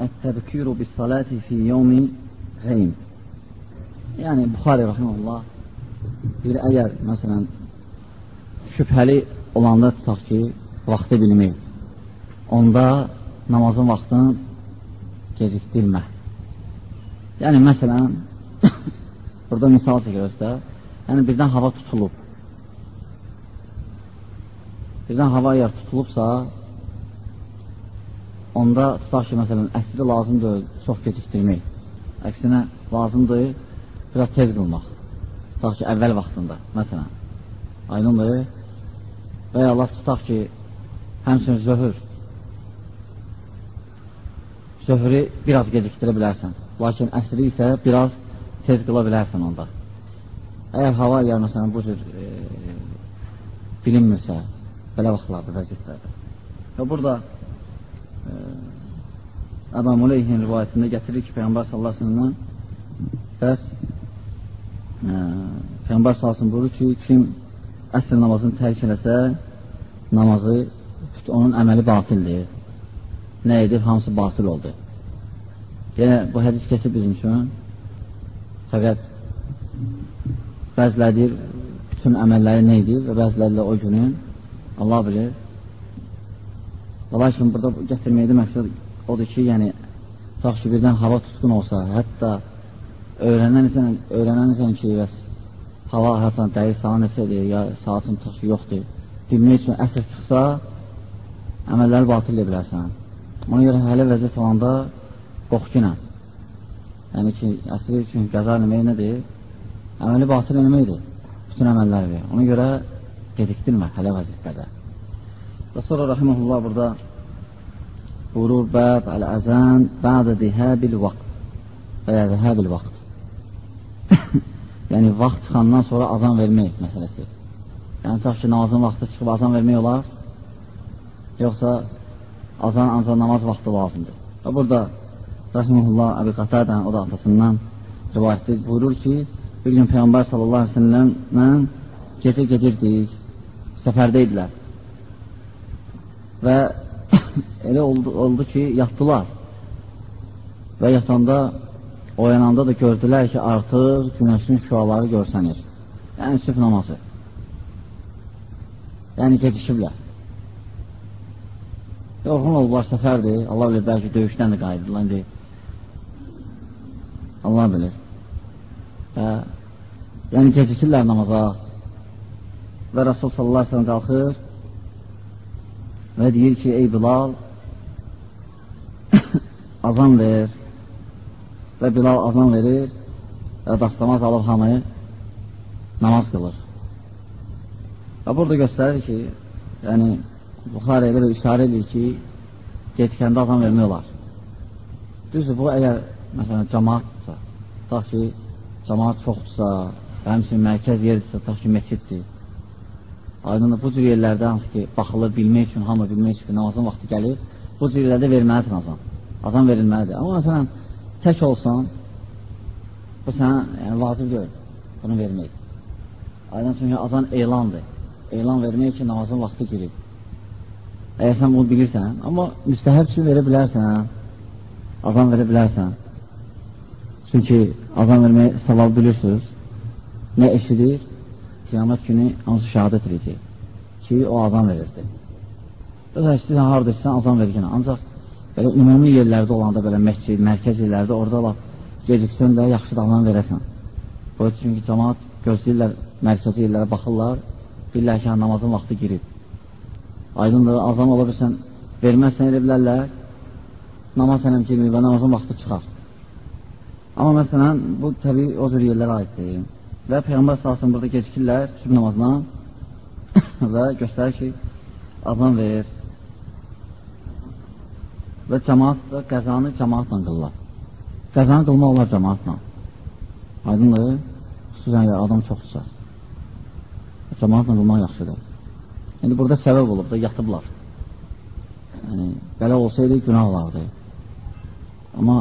Ət-təbkiru bis-salati fi yawmi ghaym. Yəni Buxari rahimehullah bir əgər məsələn şübhəli olanda tutaq ki, vaxtı bilmək, onda namazın vaxtını gecikdirmə. Yəni, məsələn, burada misal çəkirəz də, yəni birdən hava tutulub. Birdən hava əgər tutulubsa, onda tutaq ki, məsələn, əsli lazımdır çox gecikdirmək. Əksinə, lazımdır biraz tez qılmaq. Tutaq ki, əvvəl vaxtında, məsələn. Aydındır. Və ya Allah tutaq ki, həmçin zöhür. Zöhrü biraz gecikdirə bilərsən. Lakin əsri isə biraz tez qıla bilərsən onda. Əgər hava əgər məsələn bu cür e, bilinmirsə, belə vaxtlarda, vəziyyətlərdə. Və burada Əbə Muleyhin rivayətində gətirir ki, Peyyambar sallallahu aleyhi bəs e, Peyyambar sallallahu buyurur ki, kim əsr namazını tərk eləsə, namazı, onun əməli batildir. Nə edib, hamısı batil oldu. Yəni, bu hədis keçib bizim üçün. Fəqət bəziləri deyir, bütün əməlləri nə edir və bəziləri o günün Allah bilir. Və lakin burada gətirməkdə məqsəd odur ki, yəni, tutaq ki, birdən hava tutqun olsa, hətta öyrənən öyrənən ki, bəs hava həsən dəyir saat neçədir, ya saatın tutaq ki, yoxdur. Bilmək üçün əsr çıxsa, əməlləri batil edə bilərsən. Ona görə hələ vəziyyət olanda qorxuna. Yəni ki, əsri üçün qəza eləmək nədir? Əməli batil eləməkdir. Bütün əməlləri. Ona görə gecikdirmə hələ vəziyyətlərdə. Və sonra rəhməhullah burada buyurur bəb əl-əzən bədə dihəbil vaxt və ya dihəbil vaxt. yəni, vaxt çıxandan sonra azan vermək məsələsi. Yəni, tutaq ki, namazın vaxtı çıxıb azan vermək olar, yoxsa azan ancaq namaz vaxtı lazımdır. Və burada Rəhməhullah Əbi Qatadən, o da atasından rivayətdə buyurur ki, bir gün Peyğəmbər sallallahu aleyhi ve sellemlə gecə gedirdik, səfərdə idilər. Və elə oldu, oldu ki, yatdılar. Və yatanda, oyananda da gördülər ki, artıq günəşin şüaları görsənir. Yəni, süf namazı. Yəni, gecikiblər. Yorğun oldular, səfərdir. Allah bilir, bəlkə döyüşdən də qayıdırlar. İndi Allah bilir. Və, yəni gecikirlər namaza və Rasul sallallahu aleyhi ve sellem qalxır və deyir ki, ey Bilal, azan ver və Bilal azan verir və dastamaz alıb hamı namaz qılır. Və burada göstərir ki, yəni Buxarə elə bir işarə edir ki, gecikəndə azan vermək olar. Düzdür, bu əgər məsələn, cəmaatdırsa, tutaq ki, cəmaat çoxdursa, həmçinin mərkəz yerdirsə, tutaq ki, meçiddir. Aydın bu cür yerlərdə hansı ki, baxılır, bilmək üçün, hamı bilmək üçün namazın vaxtı gəlir, bu cür yerlərdə verməlidir azan. Azan verilməlidir. Amma məsələn, tək olsan, bu sənə yəni, vacib deyil, bunu vermək. Aydın çünki azan elandır. Elan vermək ki, namazın vaxtı girib. Əgər sən bunu bilirsən, amma müstəhəb üçün verə bilərsən, azan verə bilərsən. Çünki azan vermək savab bilirsiniz. Nə eşidir? Qiyamət günü hansı şəhadət edəcək ki, o azan verirdi. Özə istəyirsən, harada istəyirsən, azan verir yenə. Ancaq belə ümumi yerlərdə olanda, belə məscid, mərkəz yerlərdə, orada laf geciksən də yaxşı da azan verəsən. Bu çünki cəmaat gözləyirlər, mərkəzi yerlərə baxırlar, bilirlər ki, hə, namazın vaxtı girib. Aydındır, azan ola bilsən, verməzsən elə bilərlər, namaz sənəm girmir və namazın vaxtı çıxar. Amma məsələn, bu təbii o cür yerlərə aiddir. Və Peyğəmbər salsın burada gecikirlər sübh namazına və göstərir ki, azan verir. Və cəmaat qəzanı cəmaatla qılırlar. Qəzanı qılma olar cəmaatla. Aydındır, xüsusən ya adam çoxdursa. Cəmaatla qılmaq yaxşıdır. İndi burada səbəb olub da yatıblar. Yəni, belə olsaydı günah olardı. Amma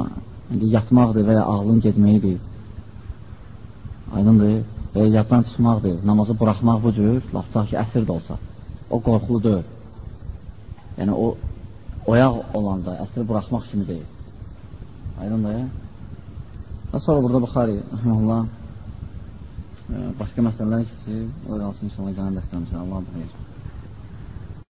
indi yatmaqdır və ya ağlın getməyidir. Aydındır. Ya yaddan çıxmaqdır. Namazı buraxmaq bu cür, laftar ki, əsr də olsa. O qorxuludur. Yəni, o oyaq olanda əsri buraxmaq kimi deyil. Aydın da ya. Və sonra burada Buxari, rəhməllah, başqa məsələlər keçir. O qalsın inşallah gələn dəstəmizə. Allah bu xeyir.